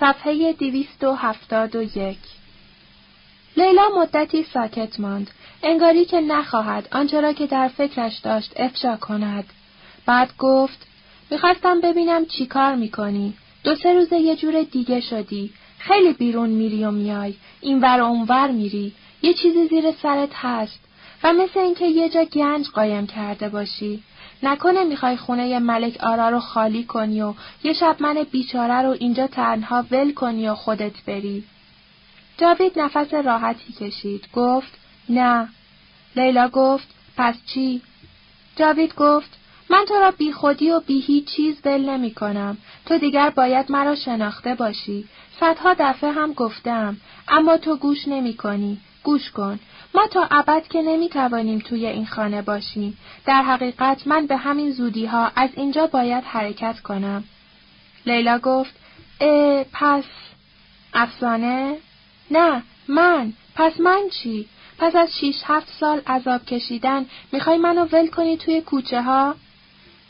صفحه دیویست و هفتاد و یک لیلا مدتی ساکت ماند. انگاری که نخواهد آنچه را که در فکرش داشت افشا کند. بعد گفت می‌خواستم ببینم چی کار می‌کنی. دو سه روزه یه جور دیگه شدی. خیلی بیرون میری و میای. این ور اونور میری. یه چیزی زیر سرت هست. و مثل اینکه یه جا گنج قایم کرده باشی. نکنه می‌خوای خونه ملک آرا رو خالی کنی و یه شب من بیچاره رو اینجا تنها ول کنی و خودت بری. جاوید نفس راحتی کشید. گفت نه. لیلا گفت پس چی؟ جاوید گفت من تو را بی خودی و بی هیچ چیز ول نمی کنم. تو دیگر باید مرا شناخته باشی. صدها دفعه هم گفتم اما تو گوش نمی کنی. گوش کن. ما تا ابد که نمی توانیم توی این خانه باشیم. در حقیقت من به همین زودی ها از اینجا باید حرکت کنم. لیلا گفت اه پس افسانه؟ نه من پس من چی؟ پس از شیش هفت سال عذاب کشیدن می‌خوای منو ول کنی توی کوچه ها؟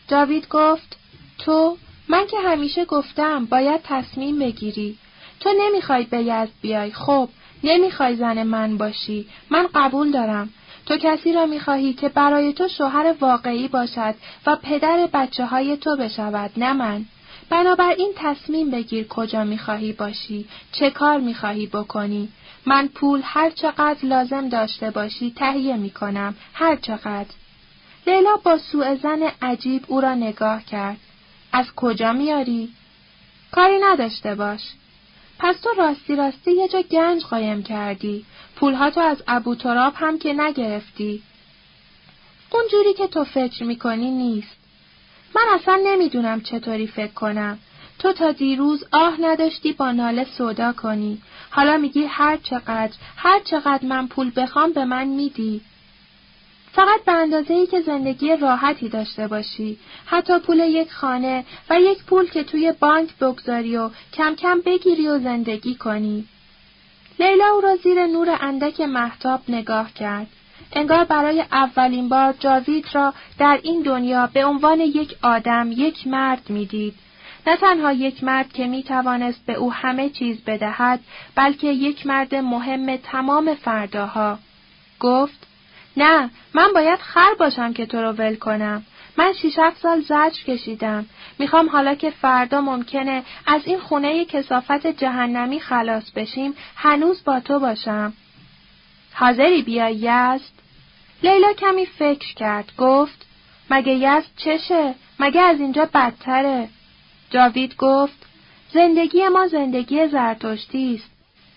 جاوید گفت تو من که همیشه گفتم باید تصمیم بگیری تو نمی‌خوای به یزد بیای خب نمی‌خوای زن من باشی. من قبول دارم. تو کسی را می‌خواهی که برای تو شوهر واقعی باشد و پدر بچه های تو بشود نه من. بنابراین تصمیم بگیر کجا می‌خواهی باشی. چه کار می‌خواهی بکنی. من پول هر چقدر لازم داشته باشی تهیه می‌کنم. هر چقدر. لیلا با سوء زن عجیب او را نگاه کرد. از کجا میاری کاری نداشته باش. پس تو راستی راستی یه جا گنج قایم کردی. پولها تو از ابو تراب هم که نگرفتی. اونجوری که تو فکر می‌کنی نیست. من اصلا نمی‌دونم چطوری فکر کنم. تو تا دیروز آه نداشتی با ناله صدا کنی. حالا میگی هر چقدر، هر چقدر من پول بخوام به من میدی. فقط به اندازه ای که زندگی راحتی داشته باشی. حتی پول یک خانه و یک پول که توی بانک بگذاری و کم کم بگیری و زندگی کنی. لیلا او را زیر نور اندک محتاب نگاه کرد. انگار برای اولین بار جاوید را در این دنیا به عنوان یک آدم، یک مرد می‌دید. نه تنها یک مرد که می توانست به او همه چیز بدهد، بلکه یک مرد مهم تمام فرداها. گفت نه من باید خر باشم که تو رو ول کنم. من شیش هفت سال زجر کشیدم. می‌خوام حالا که فردا ممکنه از این خونه کسافت جهنمی خلاص بشیم هنوز با تو باشم. حاضری بیای یزد؟ لیلا کمی فکر کرد. گفت مگه یزد چشه؟ مگه از اینجا بدتره؟ جاوید گفت زندگی ما زندگی زرتشتی است.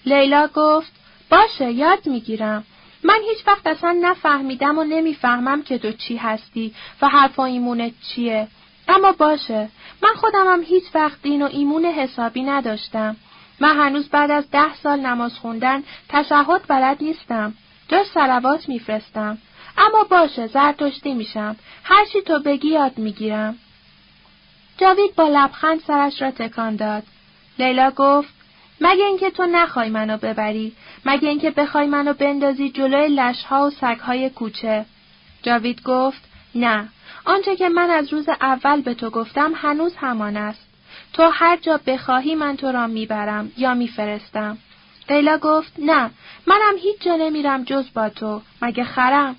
لیلا گفت باشه یاد می‌گیرم. من هیچ وقت اصلا نفهمیدم و نمی‌فهمم که تو چی هستی و حرف ایمونت چیه. اما باشه، من خودمم هیچ وقت دین و ایمون حسابی نداشتم. من هنوز بعد از ده سال نماز خوندن تشهد بلد نیستم. جاش سلوات میفرستم. اما باشه زرتشتی میشم. هرچی تو بگی یاد می‌گیرم. جاوید با لبخند سرش را تکان داد. لیلا گفت مگه اینکه تو نخوای منو ببری؟ مگه اینکه بخوای منو بندازی جلوی لشها و سگهای کوچه؟ جاوید گفت نه. آنچه که من از روز اول به تو گفتم هنوز همان است. تو هر جا بخواهی من تو را می‌برم یا میفرستم. لیلا گفت نه. منم هیچ جا نمیرم جز با تو. مگه خرم؟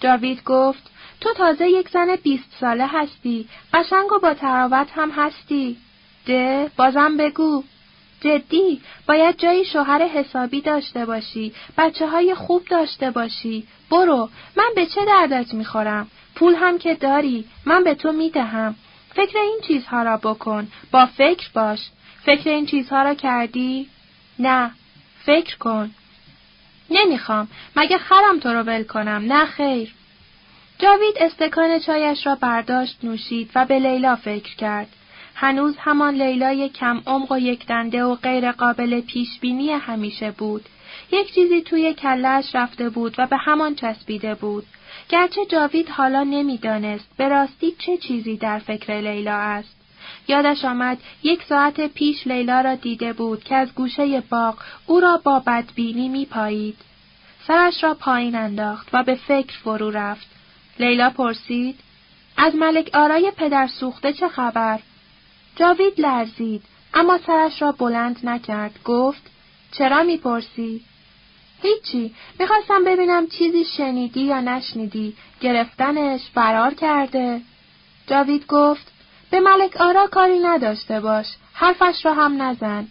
جاوید گفت تو تازه یک زن بیست ساله هستی. قشنگ و با تراوت هم هستی. ده بازم بگو. جدی باید جایی شوهر حسابی داشته باشی بچه های خوب داشته باشی. برو من به چه دردت می‌خورم؟ پول هم که داری من به تو می‌دهم. فکر این چیزها را بکن با فکر باش. فکر این چیزها را کردی؟ نه فکر کن. نمی‌خوام مگه خرم تو رو ول کنم؟ نه خیر. جاوید استکان چایش را برداشت نوشید و به لیلا فکر کرد. هنوز همان لیلای کم عمق و یک دنده و غیر قابل پیش بینی همیشه بود. یک چیزی توی کلش رفته بود و به همان چسبیده بود. گرچه جاوید حالا نمی‌دانست به راستی چه چیزی در فکر لیلا است. یادش آمد یک ساعت پیش لیلا را دیده بود که از گوشه باغ او را با بدبینی می پایید. سرش را پایین انداخت و به فکر فرو رفت. لیلا پرسید از ملک آرای پدر سوخته چه خبر؟ جاوید لرزید. اما سرش را بلند نکرد. گفت چرا می‌پرسی؟ هیچی. می‌خواستم ببینم چیزی شنیدی یا نشنیدی. گرفتنش فرار کرده. جاوید گفت به ملک آرا کاری نداشته باش. حرفش را هم نزن.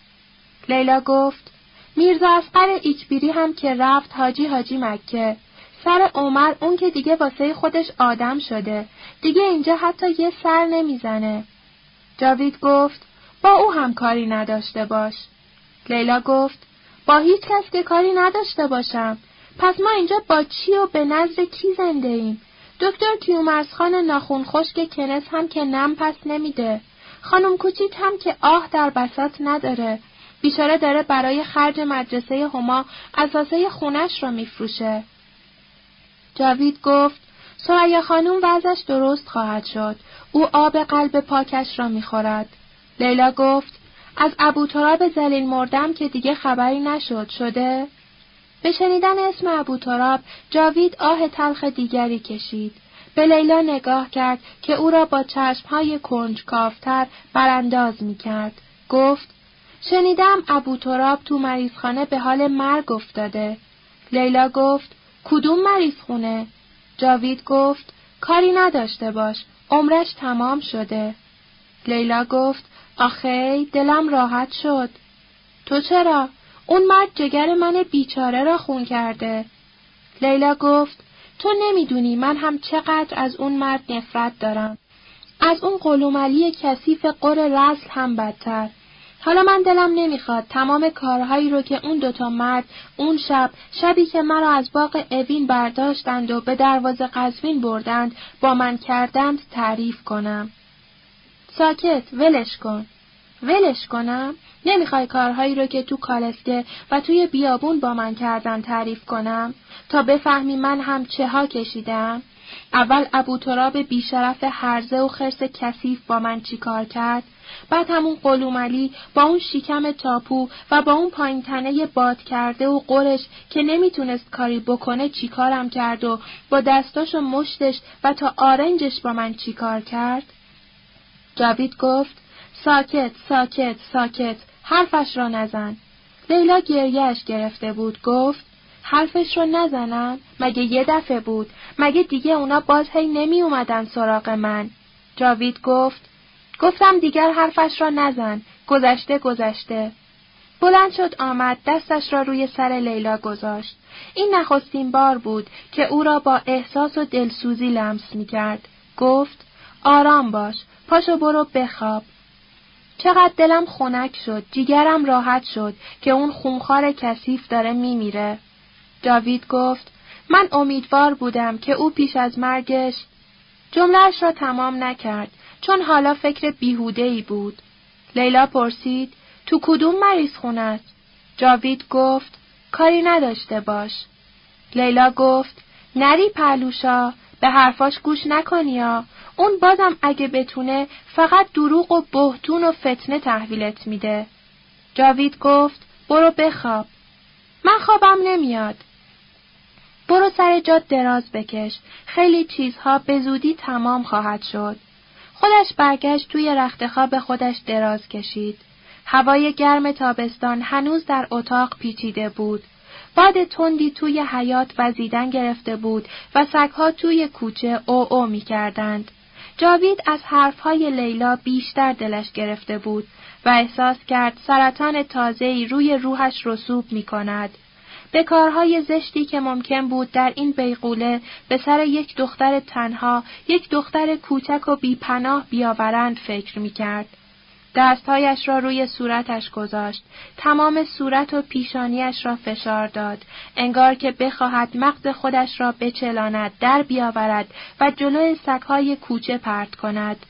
لیلا گفت میرزا اسقر ایکبیری هم که رفت حاجی حاجی مکه. سر عمر اون که دیگه واسه خودش آدم شده. دیگه اینجا حتی یه سر نمی‌زنه. جاوید گفت با او هم کاری نداشته باش. لیلا گفت با هیچ کس که کاری نداشته باشم. پس ما اینجا با چی و به نظر کی زنده ایم؟ دکتر کیومرسخان ناخون خشک کنس هم که نم پس نمیده. خانم کوچیک هم که آه در بسات نداره. بیچاره داره برای خرج مدرسه هما اساسه خونش رو میفروشه. جاوید گفت سریا خانم وضعش درست خواهد شد. او آب قلب پاکش را می‌خورد. لیلا گفت از ابو تراب زلیل مردم که دیگه خبری نشد شده؟ به شنیدن اسم ابو تراب جاوید آه تلخ دیگری کشید. به لیلا نگاه کرد که او را با چشمهای کنج کافتر برانداز می کرد. گفت شنیدم ابو تراب تو مریضخانه به حال مرگ افتاده. لیلا گفت کدوم مریض خونه؟ جاوید گفت کاری نداشته باش عمرش تمام شده. لیلا گفت آخی دلم راحت شد. تو چرا؟ اون مرد جگر من بیچاره را خون کرده. لیلا گفت تو نمی‌دونی من هم چقدر از اون مرد نفرت دارم. از اون قلوملی کثیف قر رسل هم بدتر. حالا من دلم نمی‌خواد تمام کارهایی رو که اون دوتا مرد اون شب شبی که مرا از باغ اوین برداشتند و به دروازه قزوین بردند با من کردند تعریف کنم. ساکت ولش کن. ولش کنم؟ نمی‌خوای کارهایی رو که تو کالسکه و توی بیابون با من کردن تعریف کنم تا بفهمی من هم چه ها کشیدم؟ اول ابو تراب بیشرف هرزه و خرس کثیف با من چیکار کرد بعد همون قلوملی با اون شیکم تاپو و با اون پایین تنه باد کرده و قرش که نمی‌تونست کاری بکنه چیکارم کرد و با دستاش و مشتش و تا آرنجش با من چیکار کرد؟ جاوید گفت ساکت ساکت ساکت حرفش را نزن. لیلا گریهش گرفته بود گفت حرفش رو نزنم. مگه یه دفعه بود؟ مگه دیگه اونا باز هی نمی اومدن سراغ من؟ جاوید گفت گفتم دیگر حرفش را نزن. گذشته گذشته. بلند شد آمد دستش را روی سر لیلا گذاشت. این نخستین بار بود که او را با احساس و دلسوزی لمس می کرد. گفت آرام باش پاشو برو بخواب. چقدر دلم خنک شد جیگرم راحت شد که اون خونخوار کثیف داره میمیره جاوید گفت من امیدوار بودم که او پیش از مرگش جملهش را تمام نکرد چون حالا فکر بیهوده ای بود. لیلا پرسید تو کدوم مریض خونه است؟ جاوید گفت کاری نداشته باش. لیلا گفت نری پهلوشا به حرفاش گوش نکنی یا اون بازم اگه بتونه فقط دروغ و بهتون و فتنه تحویلت میده. جاوید گفت برو بخواب. من خوابم نمیاد. برو سر جاد دراز بکش. خیلی چیزها به زودی تمام خواهد شد. خودش برگشت توی رخت خواب خودش دراز کشید. هوای گرم تابستان هنوز در اتاق پیچیده بود. باد تندی توی حیات وزیدن گرفته بود و سگها توی کوچه او او می کردند. جاوید از حرفهای لیلا بیشتر دلش گرفته بود و احساس کرد سرطان تازه‌ای روی روحش رسوب می کند. به کارهای زشتی که ممکن بود در این بیغوله به سر یک دختر تنها، یک دختر کوچک و بیپناه بیاورند فکر می کرد. دستهایش را روی صورتش گذاشت، تمام صورت و پیشانیش را فشار داد، انگار که بخواهد مغز خودش را بچلاند، در بیاورد و جلوی سگهای کوچه پرت کند.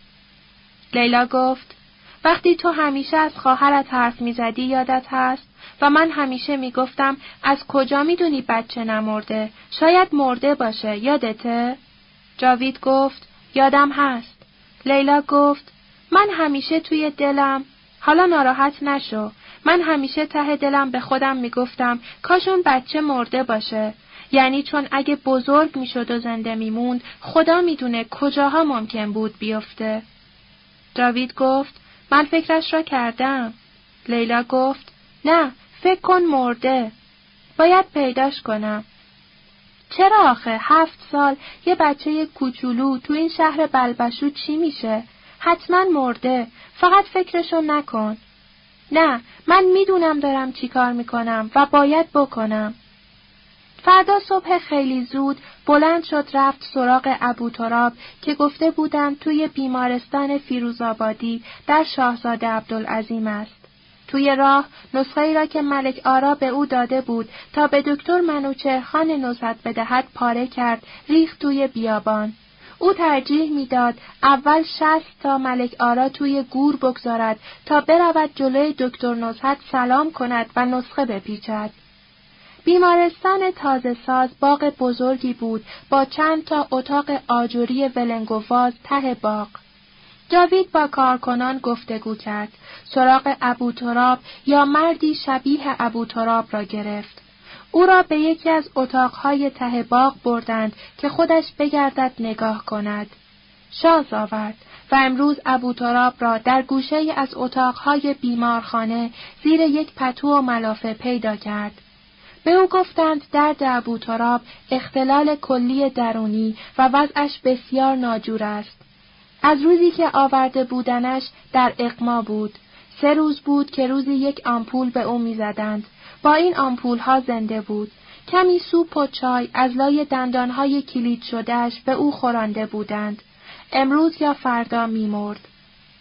لیلا گفت، وقتی تو همیشه از خواهرت حرف می‌زدی یادت هست؟ و من همیشه می‌گفتم از کجا می‌دونی بچه نمرده؟ شاید مرده باشه، یادته؟ جاوید گفت یادم هست. لیلا گفت من همیشه توی دلم حالا ناراحت نشو. من همیشه ته دلم به خودم می‌گفتم کاش اون بچه مرده باشه. یعنی چون اگه بزرگ می‌شد و زنده میموند خدا می‌دونه کجاها ممکن بود بیفته. جاوید گفت من فکرش را کردم. لیلا گفت نه فکر کن مرده. باید پیداش کنم. چرا آخه هفت سال یه بچه کوچولو تو این شهر بلبشو چی میشه؟ حتما مرده. فقط فکرشو نکن. نه من می‌دونم دارم چی کار می‌کنم و باید بکنم. فردا صبح خیلی زود بلند شد رفت سراغ ابو تراب که گفته بودند توی بیمارستان فیروزآبادی در شاهزاده عبدالعظیم است. توی راه نسخه ای را که ملک آرا به او داده بود تا به دکتر منوچه خان نوزد بدهد پاره کرد ریخت توی بیابان. او ترجیح می‌داد اول شست تا ملک آرا توی گور بگذارد تا برود جلوی دکتر نزهت سلام کند و نسخه بپیچد. بیمارستان تازه ساز باغ بزرگی بود با چند تا اتاق آجوری ولنگواز ته باغ. جاوید با کارکنان گفتگو کرد. سراغ ابو تراب یا مردی شبیه ابو تراب را گرفت. او را به یکی از اتاقهای ته باغ بردند که خودش بگردد نگاه کند. شاز آورد و امروز ابو تراب را در گوشه از اتاقهای بیمارخانه زیر یک پتو و ملافه پیدا کرد. به او گفتند درد ابو تراب اختلال کلی درونی و وضعش بسیار ناجور است. از روزی که آورده بودنش در اقما بود. سه روز بود که روزی یک آمپول به او می‌زدند. با این آمپول ها زنده بود. کمی سوپ و چای از لای دندانهای کلید شدهش به او خورانده بودند. امروز یا فردا میمرد.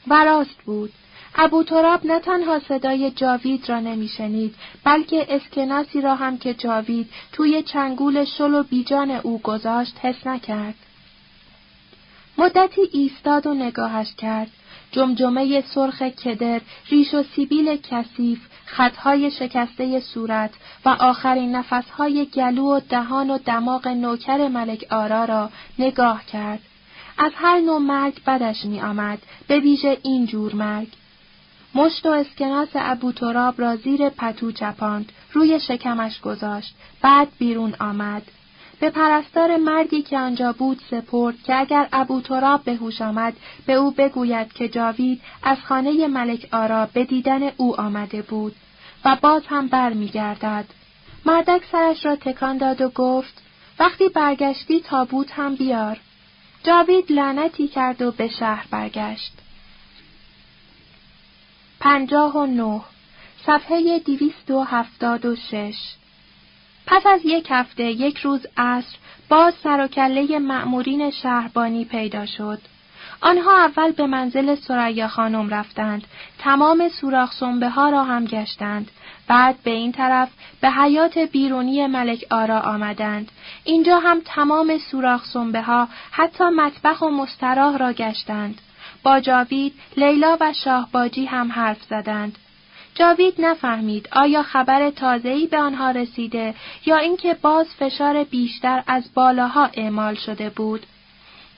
و راست بود. ابو تراب نه تنها صدای جاوید را نمیشنید بلکه اسکناسی را هم که جاوید توی چنگول شل و بیجان او گذاشت حس نکرد. مدتی ایستاد و نگاهش کرد. جمجمه سرخ کدر، ریش و سیبیل کثیف، خطهای شکسته صورت و آخرین نفسهای گلو و دهان و دماغ نوکر ملک آرا را نگاه کرد. از هر نوع مرگ بدش می آمد، به ویژه این جور مرگ. مشت و اسکناس ابو تراب را زیر پتو چپاند، روی شکمش گذاشت، بعد بیرون آمد. به پرستار مردی که آنجا بود سپرد که اگر ابو تراب به هوش آمد به او بگوید که جاوید از خانه ملک آرا به دیدن او آمده بود و باز هم بر می گردد. مردک سرش را تکان داد و گفت وقتی برگشتی تابوت هم بیار. جاوید لعنتی کرد و به شهر برگشت. پنجاه و نه صفحه دیویست و هفتاد و شش پس از یک هفته یک روز عصر باز سر و کله مأمورین شهربانی پیدا شد. آنها اول به منزل سریا خانم رفتند، تمام سوراخ سنبه ها را هم گشتند، بعد به این طرف به حیات بیرونی ملک آرا آمدند. اینجا هم تمام سوراخ سنبه ها حتی مطبخ و مستراح را گشتند. با جاوید، لیلا و شاهباجی هم حرف زدند. جاوید نفهمید آیا خبر تازه‌ای به آنها رسیده یا اینکه باز فشار بیشتر از بالاها اعمال شده بود.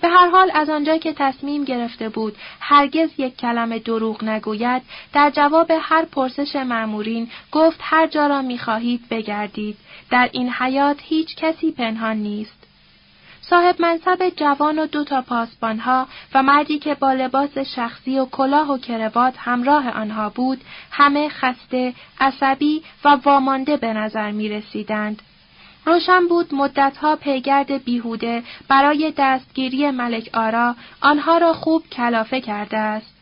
به هر حال از آنجا که تصمیم گرفته بود هرگز یک کلمه دروغ نگوید در جواب هر پرسش مأمورین گفت هر جا را می‌خواهید بگردید در این حیات هیچ کسی پنهان نیست صاحب منصب جوان و دو تا پاسبانها و مردی که با لباس شخصی و کلاه و کروات همراه آنها بود، همه خسته، عصبی و وامانده به نظر می رسیدند. روشن بود مدتها پیگرد بیهوده برای دستگیری ملک آرا آنها را خوب کلافه کرده است.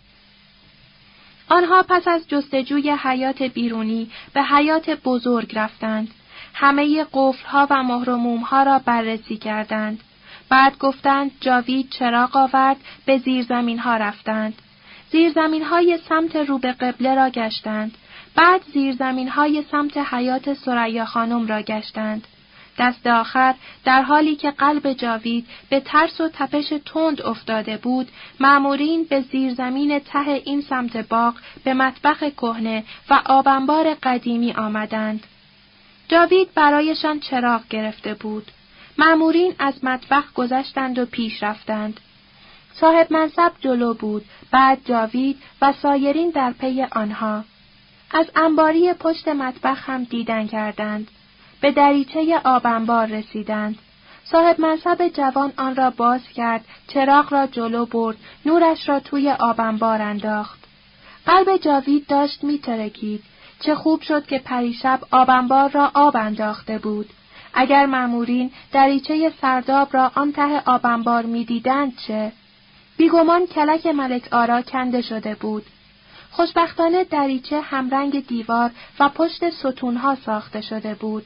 آنها پس از جستجوی حیات بیرونی به حیات بزرگ رفتند. همه قفلها و مهرمومها را بررسی کردند. بعد گفتند جاوید چراغ آورد به زیرزمین ها رفتند. زیرزمین های سمت رو به قبله را گشتند. بعد زیرزمین های سمت حیات سریا خانم را گشتند. دست آخر در حالی که قلب جاوید به ترس و تپش تند افتاده بود، معمورین به زیرزمین ته این سمت باغ به مطبخ کهنه و آبنبار قدیمی آمدند. جاوید برایشان چراغ گرفته بود. معمورین از مطبخ گذشتند و پیش رفتند. صاحب منصب جلو بود، بعد جاوید و سایرین در پی آنها. از انباری پشت مطبخ هم دیدن کردند. به دریچه آبنبار رسیدند. صاحب منصب جوان آن را باز کرد، چراغ را جلو برد، نورش را توی آبنبار انداخت. قلب جاوید داشت میترکید. چه خوب شد که پریشب آبنبار را آب انداخته بود. اگر مامورین دریچه سرداب را آن ته آبنبار می‌دیدند چه؟ بیگمان کلک ملک آرا کنده شده بود. خوشبختانه دریچه همرنگ دیوار و پشت ستونها ساخته شده بود.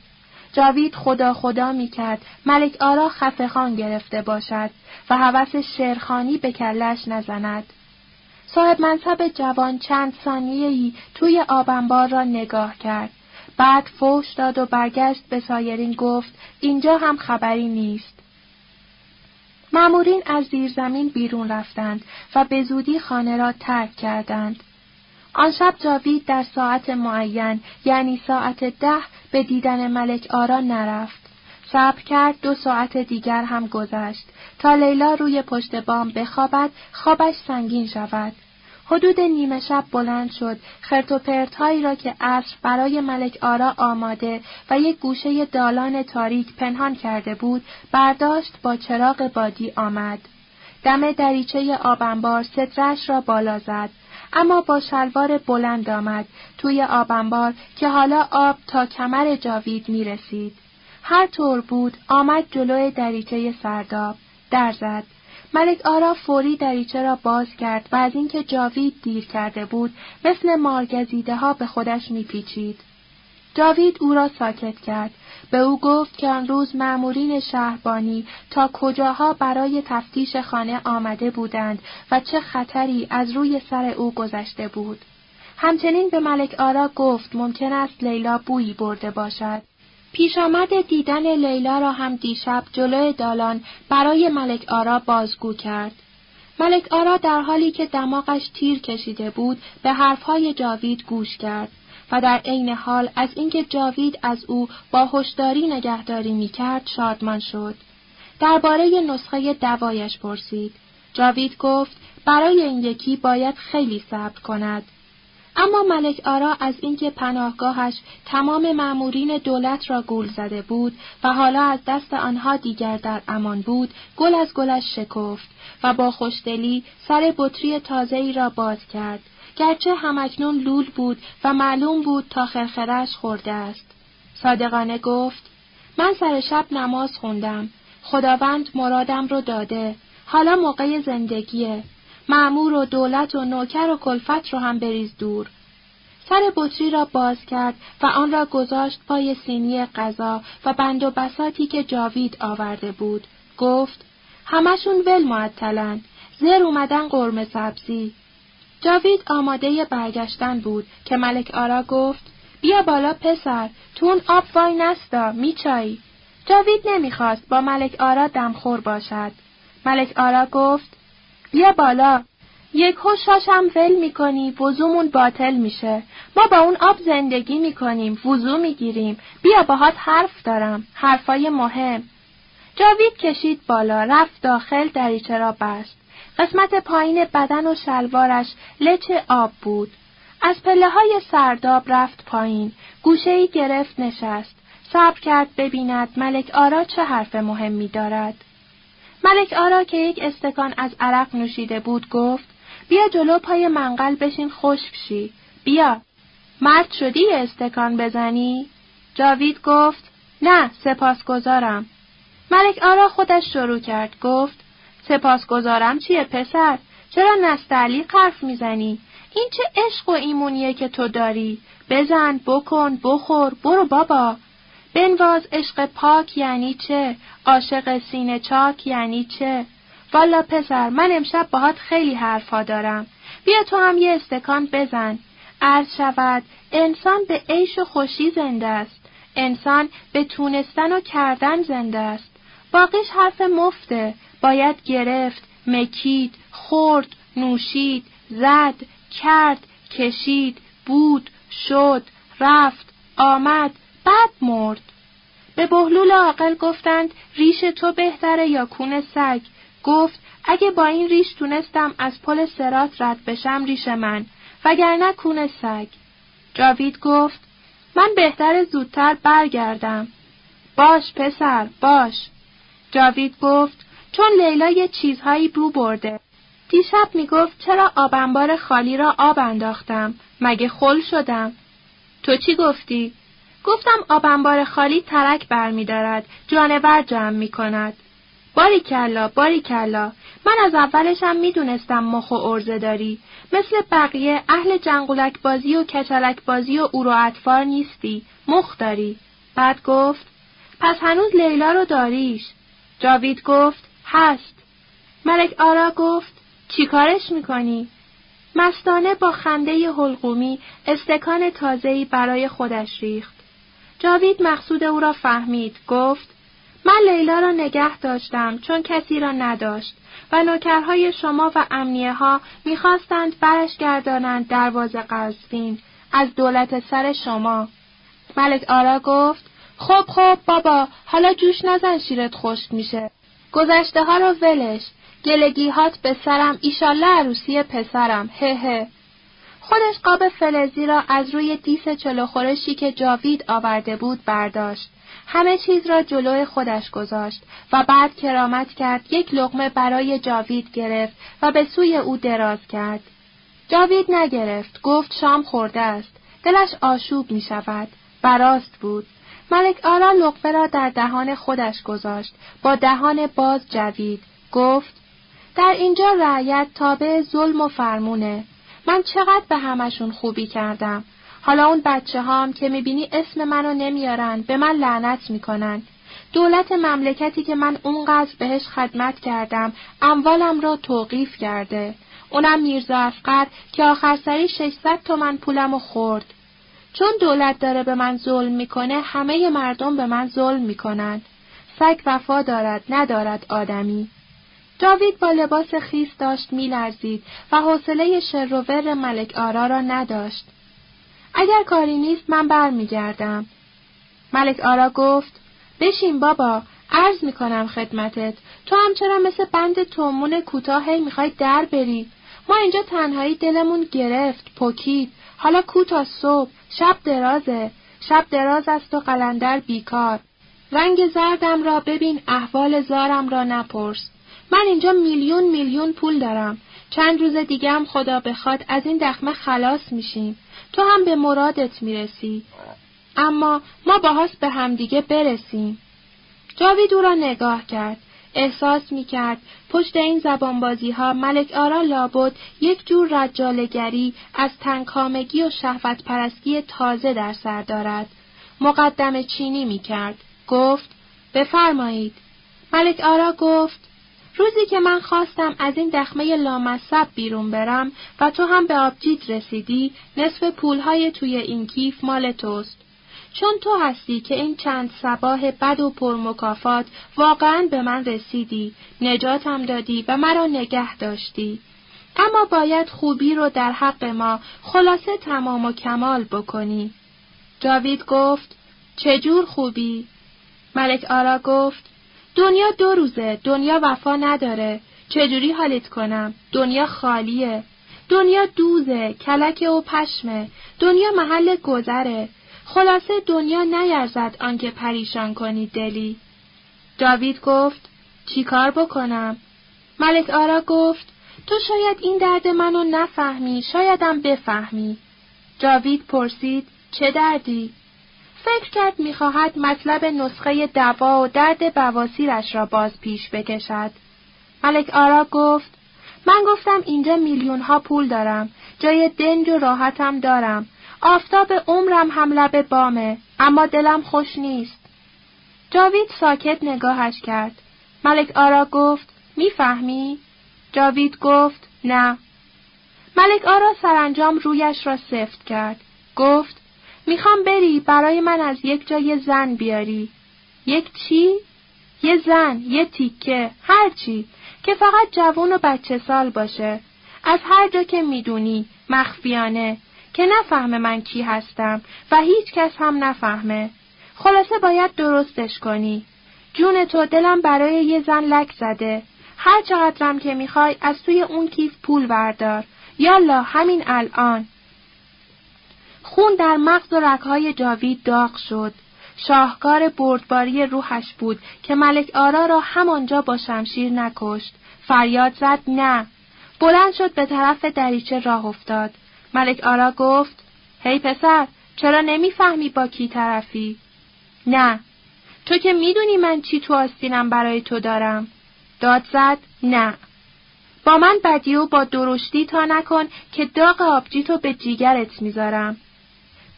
جاوید خدا خدا می کرد ملک آرا خفخان گرفته باشد و حوث شعرخانی به کلش نزند. صاحب منصب جوان چند ثانیه‌ای توی آبنبار را نگاه کرد. بعد فوش داد و برگشت به سایرین گفت اینجا هم خبری نیست. مامورین از زیرزمین بیرون رفتند و به زودی خانه را ترک کردند. آن شب جاوید در ساعت معین یعنی ساعت ده به دیدن ملک آرا نرفت. صبر کرد دو ساعت دیگر هم گذشت تا لیلا روی پشت بام بخوابد خوابش سنگین شود. حدود نیمه شب بلند شد خرت و پرتهایی را که عصر برای ملک آرا آماده و یک گوشه دالان تاریک پنهان کرده بود برداشت با چراغ بادی آمد. دم دریچه آبنبار سترش را بالا زد اما با شلوار بلند آمد توی آبنبار که حالا آب تا کمر جاوید می رسید. هر طور بود آمد جلوی دریچه سرداب. در زد. ملک آرا فوری دریچه را باز کرد و از اینکه جاوید دیر کرده بود مثل مارگزیده ها به خودش میپیچید. جاوید او را ساکت کرد. به او گفت که آن روز مأمورین شهربانی تا کجاها برای تفتیش خانه آمده بودند و چه خطری از روی سر او گذشته بود. همچنین به ملک آرا گفت ممکن است لیلا بویی برده باشد. پیش آمد دیدن لیلا را هم دیشب جلوی دالان برای ملک آرا بازگو کرد. ملک آرا در حالی که دماغش تیر کشیده بود به حرفهای جاوید گوش کرد و در عین حال از اینکه جاوید از او با هشداری نگهداری می‌کرد شادمان شد. درباره نسخه دوایش پرسید. جاوید گفت برای این یکی باید خیلی صبر کند. اما ملک آرا از اینکه پناهگاهش تمام مأمورین دولت را گول زده بود و حالا از دست آنها دیگر در امان بود گل از گلش شکفت و با خوشدلی سر بطری تازه‌ای را باز کرد. گرچه همکنون لول بود و معلوم بود تا خرخرش خورده است. صادقانه گفت من سر شب نماز خوندم. خداوند مرادم رو داده. حالا موقع زندگیه. معمور و دولت و نوکر و کلفت رو هم بریز دور. سر بطری را باز کرد و آن را گذاشت پای سینی غذا و بند و بساتی که جاوید آورده بود. گفت همشون ول معطلن. زر اومدن قرمه سبزی. جاوید آماده برگشتن بود که ملک آرا گفت بیا بالا پسر تون آب وای نستا میچایی. جاوید نمی‌خواست با ملک آرا دمخور باشد. ملک آرا گفت بیا بالا. یک شاشم ول می‌کنی وضومون باطل میشه. ما با اون آب زندگی می‌کنیم وضو می‌گیریم. بیا باهات حرف دارم حرفای مهم. جاوید کشید بالا رفت داخل دریچه را بست. قسمت پایین بدن و شلوارش لچ آب بود. از پله های سرداب رفت پایین. گوشه ای گرفت نشست. صبر کرد ببیند ملک آرا چه حرف مهمی دارد. ملک آرا که یک استکان از عرق نوشیده بود گفت بیا جلو پای منقل بشین خشک شی. بیا. مرد شدی استکان بزنی؟ جاوید گفت نه سپاسگزارم. ملک آرا خودش شروع کرد گفت سپاسگزارم چیه پسر؟ چرا نستعلی حرف می‌زنی؟ این چه عشق و ایمونیه که تو داری؟ بزن، بکن، بخور، برو بابا. بنواز عشق پاک یعنی چه؟ عاشق سینه چاک یعنی چه؟ والا پسر من امشب باهات خیلی حرفا دارم. بیا تو هم یه استکان بزن. عرض شود انسان به عیش و خوشی زنده است. انسان به تونستن و کردن زنده است. باقیش حرف مفته. باید گرفت، مکید، خورد، نوشید، زد، کرد، کشید، بود، شد، رفت، آمد، بعد مرد. به بهلول عاقل گفتند ریش تو بهتره یا کون سگ؟ گفت اگه با این ریش تونستم از پل سرات رد بشم ریش من وگرنه کون سگ. جاوید گفت من بهتر زودتر برگردم. باش پسر باش. جاوید گفت چون لیلا یه چیزهایی بو برده. دیشب می‌گفت چرا آبنبار خالی را آب انداختم؟ مگه خل شدم؟ تو چی گفتی؟ گفتم آبنبار خالی ترک برمیدارد. جانور جمع می‌کند. باری کلا باری کلا من از اولشم می‌دونستم مخ و ارزه داری. مثل بقیه اهل جنگولک بازی و کچلک بازی و اورو اطفار نیستی. مخ داری. بعد گفت پس هنوز لیلا رو داریش؟ جاوید گفت هست. ملک آرا گفت چی کارش می‌کنی؟ مستانه با خنده حلقومی استکان تازه‌ای برای خودش ریخت. جاوید مقصود او را فهمید، گفت من لیلا را نگه داشتم چون کسی را نداشت و نوکرهای شما و امنیه ها می‌خواستند برش گردانند دروازه قزوین از دولت سر شما. ملک آرا گفت خب خب بابا حالا جوش نزن شیرت خشک میشه. گذشته ها رو ولش گلگیهات به سرم ایشالله عروسی پسرم هه هه. خودش قاب فلزی را از روی دیس چلوخورشی که جاوید آورده بود برداشت. همه چیز را جلوی خودش گذاشت و بعد کرامت کرد یک لغمه برای جاوید گرفت و به سوی او دراز کرد. جاوید نگرفت، گفت شام خورده است. دلش آشوب می شود. براست بود. ملک آرا لقمه را در دهان خودش گذاشت. با دهان باز جوید. گفت در اینجا رعیت تابع ظلم و فرمونه. من چقدر به همشون خوبی کردم. حالا اون بچه هام که می‌بینی اسم منو نمیارن به من لعنت می‌کنن. دولت مملکتی که من اونقدر بهش خدمت کردم اموالم را توقیف کرده. اونم میرزا افقر که آخر سری 600 تومن پولمو خورد. چون دولت داره به من ظلم می‌کنه همه مردم به من ظلم می‌کنن. سگ وفا دارد ندارد آدمی. جاوید با لباس خیس داشت میلرزید و حوصله شر و ور ملک آرا را نداشت. اگر کاری نیست من برمیگردم. ملک آرا گفت بشین بابا عرض می‌کنم خدمتت. تو هم چرا مثل بند تومون کوتاه می‌خوای در بری؟ ما اینجا تنهایی دلمون گرفت پکید. حالا کوتا صبح؟ شب درازه. شب دراز است و قلندر بیکار. رنگ زردم را ببین احوال زارم را نپرس. من اینجا میلیون میلیون پول دارم. چند روز دیگه هم خدا بخواد از این دخمه خلاص میشیم. تو هم به مرادت می‌رسی. اما ما باهاست به همدیگه برسیم. جاوید او را نگاه کرد. احساس می کرد پشت این زبانبازی ها ملک آرا لابد یک جور رجالگری از تنکامگی و شهوت پرستی تازه در سر دارد. مقدم چینی می کرد. گفت بفرمایید. ملک آرا گفت روزی که من خواستم از این دخمه لامصب بیرون برم و تو هم به آبجیت رسیدی نصف پولهای توی این کیف مال توست. چون تو هستی که این چند سباه بد و پرمکافات واقعا به من رسیدی، نجاتم دادی و مرا نگه داشتی. اما باید خوبی رو در حق ما خلاصه تمام و کمال بکنی. جاوید گفت چجور خوبی؟ ملک آرا گفت دنیا دو روزه. دنیا وفا نداره. چجوری حالیت کنم؟ دنیا خالیه. دنیا دوزه. کلک و پشمه. دنیا محل گذره. خلاصه دنیا نیرزد آنکه پریشان کنی دلی. جاوید گفت چی کار بکنم؟ ملک آرا گفت تو شاید این درد منو نفهمی شایدم بفهمی. جاوید پرسید چه دردی؟ فکر کرد می‌خواهد مطلب نسخه دوا و درد بواسیرش را باز پیش بکشد. ملک آرا گفت من گفتم اینجا میلیون ها پول دارم. جای دنج و راحتم دارم. آفتاب عمرم هم لب بامه. اما دلم خوش نیست. جاوید ساکت نگاهش کرد. ملک آرا گفت می‌فهمی؟ جاوید گفت نه. ملک آرا سرانجام رویش را سفت کرد. گفت می‌خوام بری برای من از یک جای زن بیاری. یک چی؟ یه زن، یه تیکه، هر چی که فقط جوون و بچه سال باشه. از هر جا که می‌دونی، مخفیانه، که نفهمه من کی هستم و هیچ کس هم نفهمه. خلاصه باید درستش کنی. جون تو دلم برای یه زن لک زده. هر چقدرم که می‌خوای از توی اون کیف پول بردار. یالا همین الان. خون در مغز و رگهای جاوید داغ شد. شاهکار بردباری روحش بود که ملک آرا را همانجا با شمشیر نکشت. فریاد زد نه. بلند شد به طرف دریچه راه افتاد. ملک آرا گفت هی پسر چرا نمی‌فهمی با کی طرفی؟ نه. تو که می‌دونی من چی تو آستینم برای تو دارم. داد زد نه. با من بدی و با درشتی تا نکن که داغ آبجی تو به جیگرت می‌ذارم.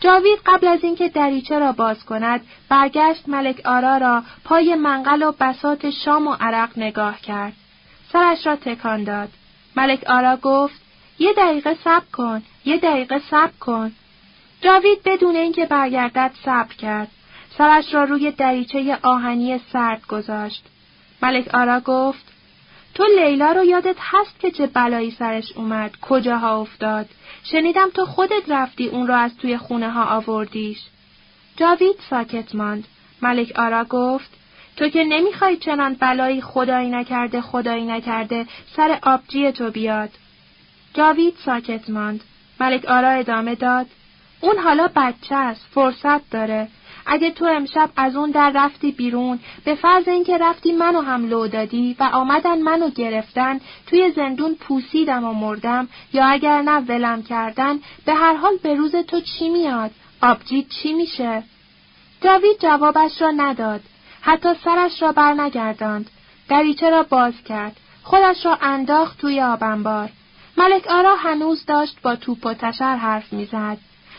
جاوید قبل از اینکه دریچه را باز کند برگشت ملک آرا را پای منقل و بسات شام و عرق نگاه کرد. سرش را تکان داد. ملک آرا گفت یه دقیقه صبر کن، یه دقیقه صبر کن. جاوید بدون اینکه برگردد صبر کرد. سرش را روی دریچه آهنی سرد گذاشت. ملک آرا گفت تو لیلا رو یادت هست که چه بلایی سرش اومد؟ کجاها افتاد؟ شنیدم تو خودت رفتی اون رو از توی خونه ها آوردیش. جاوید ساکت ماند. ملک آرا گفت تو که نمی‌خوای چنان بلایی خدایی نکرده خدایی نکرده سر آبجی تو بیاد. جاوید ساکت ماند. ملک آرا ادامه داد. اون حالا بچه است فرصت داره. اگه تو امشب از اون در رفتی بیرون به فرض اینکه رفتی منو هم لو دادی و آمدن منو گرفتن توی زندون پوسیدم و مردم یا اگر نه ولم کردن به هر حال به روز تو چی میاد؟ آبجی چی میشه؟ جاوید جوابش را نداد. حتی سرش را برنگرداند. دریچه را باز کرد؟ خودش را انداخت توی آبنبار. ملک آرا هنوز داشت با توپ و تشر حرف می‌زد.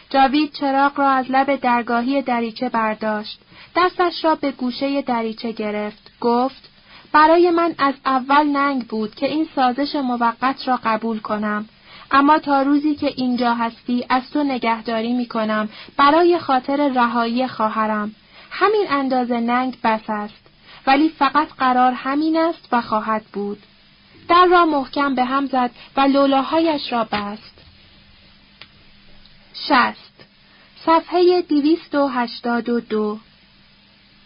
جاوید چراغ را از لب درگاهی دریچه برداشت. دستش را به گوشه دریچه گرفت. گفت برای من از اول ننگ بود که این سازش موقت را قبول کنم. اما تا روزی که اینجا هستی از تو نگهداری می کنم برای خاطر رهایی خواهرم. همین اندازه ننگ بس است. ولی فقط قرار همین است و خواهد بود. در را محکم به هم زد و لولاهایش را بست. شست صفحه دیویست و هشتاد و دو.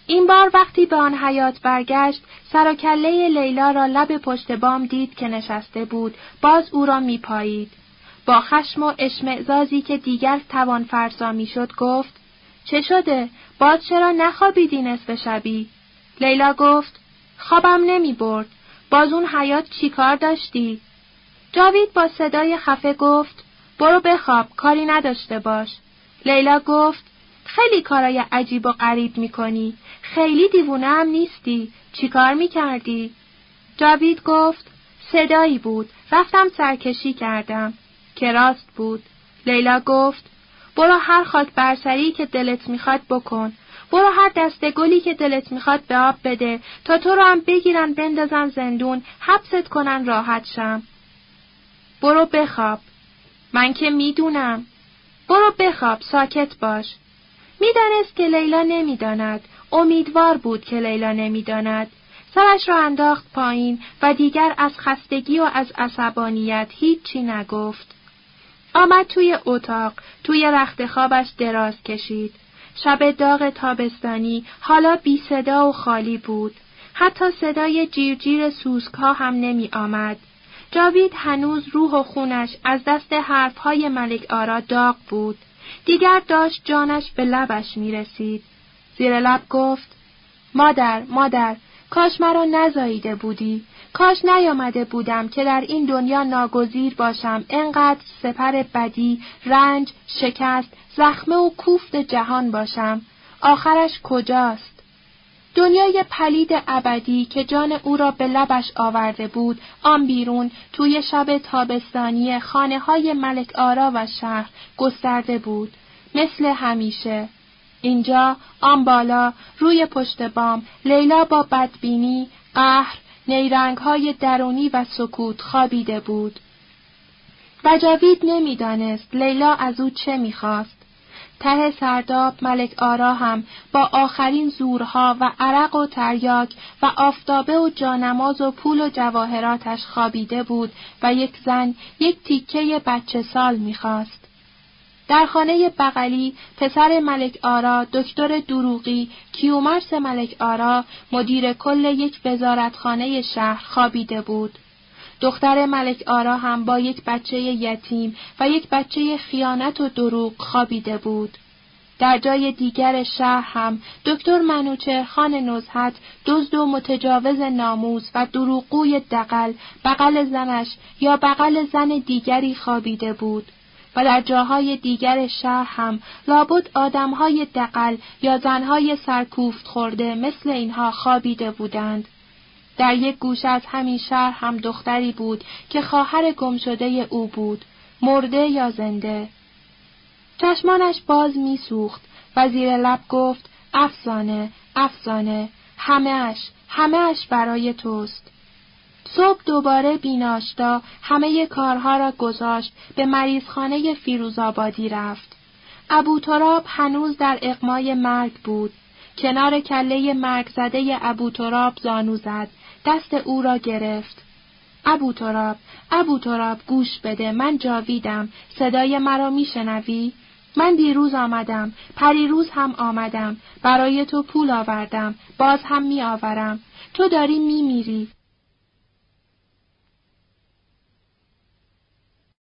این بار وقتی به آن حیات برگشت سر و کله لیلا را لب پشت بام دید که نشسته بود باز او را میپایید. با خشم و اشمعزازی که دیگر توان فرسا می‌شد گفت چه شده؟ باز چرا نخوابیدی نصف شبی؟ لیلا گفت خوابم نمی برد باز اون حیات چیکار داشتی؟ جاوید با صدای خفه گفت برو بخواب کاری نداشته باش. لیلا گفت خیلی کارای عجیب و غریب می‌کنی. خیلی دیوونه هم نیستی. چیکار می‌کردی؟ جاوید گفت صدایی بود. رفتم سرکشی کردم. که راست بود. لیلا گفت برو هر خاک برسری که دلت می‌خواد بکن. برو هر دسته گلی که دلت می‌خواد به آب بده تا تو رو هم بگیرن بندازن زندون حبست کنن راحت شم. برو بخواب. من که می‌دونم. برو بخواب ساکت باش. می‌دانست که لیلا نمی‌داند. امیدوار بود که لیلا نمی‌داند. سرش را انداخت پایین و دیگر از خستگی و از عصبانیت هیچی نگفت. آمد توی اتاق، توی رخت خوابش دراز کشید. شب داغ تابستانی حالا بی صدا و خالی بود. حتی صدای جیرجیر سوسکها هم نمی آمد. جاوید هنوز روح و خونش از دست حرفهای ملک آرا داغ بود. دیگر داشت جانش به لبش می رسید. زیر لب گفت مادر مادر کاش مرا نزاییده بودی کاش نیامده بودم که در این دنیا ناگزیر باشم انقدر سپر بدی رنج شکست زخمه و کوفت جهان باشم آخرش کجاست دنیای پلید ابدی که جان او را به لبش آورده بود آن بیرون توی شب تابستانی خانه های ملک آرا و شهر گسترده بود. مثل همیشه. اینجا آن بالا روی پشت بام لیلا با بدبینی قهر نیرنگ های درونی و سکوت خوابیده بود. و جاوید نمی‌دانست لیلا از او چه می‌خواست. ته سرداب ملک آرا هم با آخرین زورها و عرق و تریاک و آفتابه و جانماز و پول و جواهراتش خوابیده بود و یک زن یک تیکه بچه سال می‌خواست. در خانه بغلی پسر ملک آرا دکتر دروغی کیومرس ملک آرا مدیر کل یک وزارتخانه شهر خوابیده بود. دختر ملک آرا هم با یک بچه یتیم و یک بچه خیانت و دروغ خوابیده بود. در جای دیگر شهر هم دکتر منوچه خان نزهت دزد و متجاوز ناموس و دروغگوی دقل بغل زنش یا بغل زن دیگری خوابیده بود و در جاهای دیگر شهر هم لابد آدمهای دقل یا زنهای سرکوفت خورده مثل اینها خوابیده بودند. در یک گوشه از همین شهر هم دختری بود که خواهر گمشده او بود، مرده یا زنده. چشمانش باز میسوخت و زیر لب گفت افسانه، افسانه، همهش، همهش برای توست. صبح دوباره بیناشتا همه کارها را گذاشت به مریضخانه فیروزآبادی رفت. ابو تراب هنوز در اقمای مرگ بود. کنار کله مرگ زده ابو تراب زانو زد. دست او را گرفت. ابو تراب، ابو تراب گوش بده من جاویدم. صدای مرا میشنوی؟ من دیروز آمدم، پریروز هم آمدم، برای تو پول آوردم، باز هم می آورم. تو داری می میری،